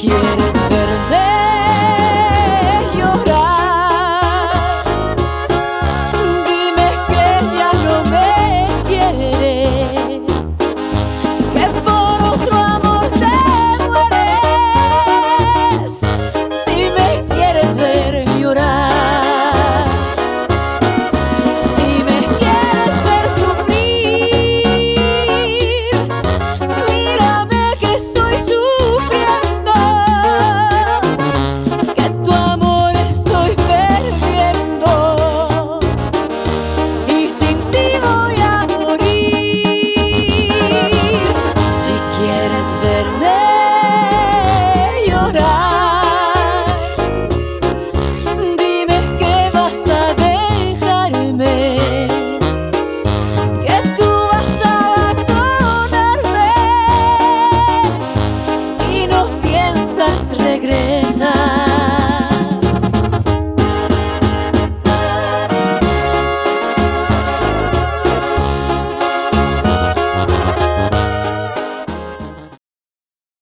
quiere.